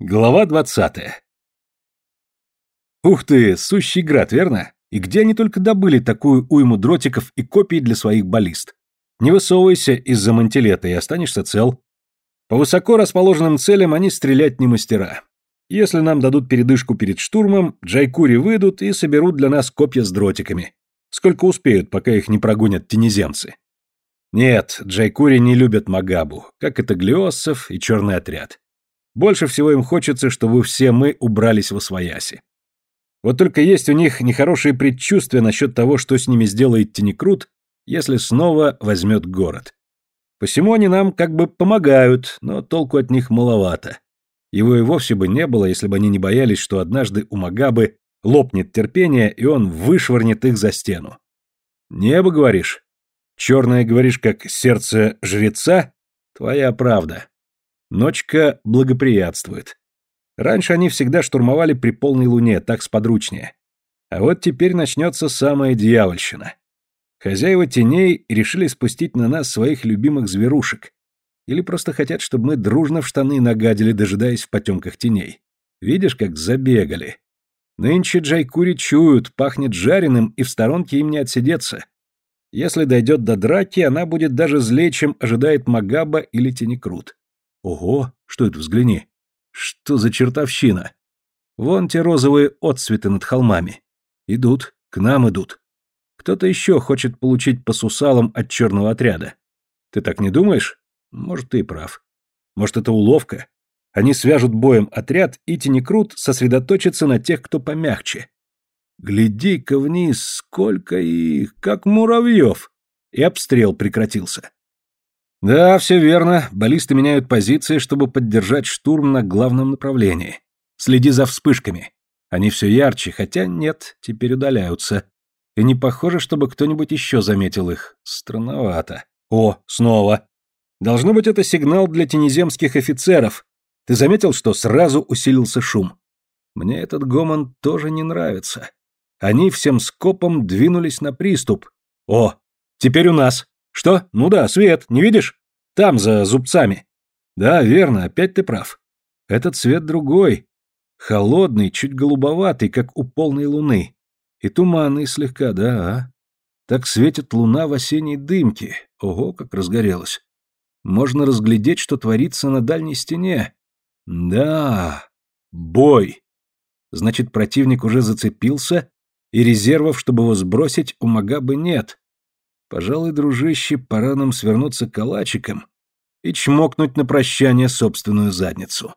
Глава двадцатая. Ух ты, сущий град, верно? И где они только добыли такую уйму дротиков и копий для своих баллист? Не высовывайся из-за мантилета и останешься цел. По высоко расположенным целям они стрелять не мастера. Если нам дадут передышку перед штурмом, джайкури выйдут и соберут для нас копья с дротиками. Сколько успеют, пока их не прогонят тенеземцы. Нет, джайкури не любят Магабу, как это глиоссов и черный отряд. Больше всего им хочется, чтобы все мы убрались во свояси. Вот только есть у них нехорошие предчувствия насчет того, что с ними сделает Тенекрут, если снова возьмет город. Посему они нам как бы помогают, но толку от них маловато. Его и вовсе бы не было, если бы они не боялись, что однажды у Магабы лопнет терпение, и он вышвырнет их за стену. Небо, говоришь? Черное, говоришь, как сердце жреца? Твоя правда. Ночка благоприятствует. Раньше они всегда штурмовали при полной луне, так сподручнее. А вот теперь начнется самая дьявольщина. Хозяева теней решили спустить на нас своих любимых зверушек. Или просто хотят, чтобы мы дружно в штаны нагадили, дожидаясь в потемках теней. Видишь, как забегали. Нынче джайкури чуют, пахнет жареным, и в сторонке им не отсидеться. Если дойдет до драки, она будет даже злее, чем ожидает Магаба или Тенекрут. Ого, что это, взгляни. Что за чертовщина? Вон те розовые отцветы над холмами. Идут, к нам идут. Кто-то еще хочет получить по сусалам от черного отряда. Ты так не думаешь? Может, ты и прав. Может, это уловка? Они свяжут боем отряд, и Тенекрут сосредоточится на тех, кто помягче. Гляди-ка вниз, сколько их, как муравьев! И обстрел прекратился. Да, все верно. Баллисты меняют позиции, чтобы поддержать штурм на главном направлении. Следи за вспышками. Они все ярче, хотя нет, теперь удаляются. И не похоже, чтобы кто-нибудь еще заметил их. Странновато. О, снова. Должно быть, это сигнал для тенеземских офицеров. Ты заметил, что сразу усилился шум? Мне этот гомон тоже не нравится. Они всем скопом двинулись на приступ. О, теперь у нас. Что? Ну да, свет, не видишь? Там, за зубцами. Да, верно, опять ты прав. Этот цвет другой. Холодный, чуть голубоватый, как у полной луны. И туманный слегка, да. А? Так светит луна в осенней дымке. Ого, как разгорелась. Можно разглядеть, что творится на дальней стене. Да, бой. Значит, противник уже зацепился, и резервов, чтобы его сбросить, у Магабы нет. Пожалуй, дружище, пора нам свернуться калачиком и чмокнуть на прощание собственную задницу.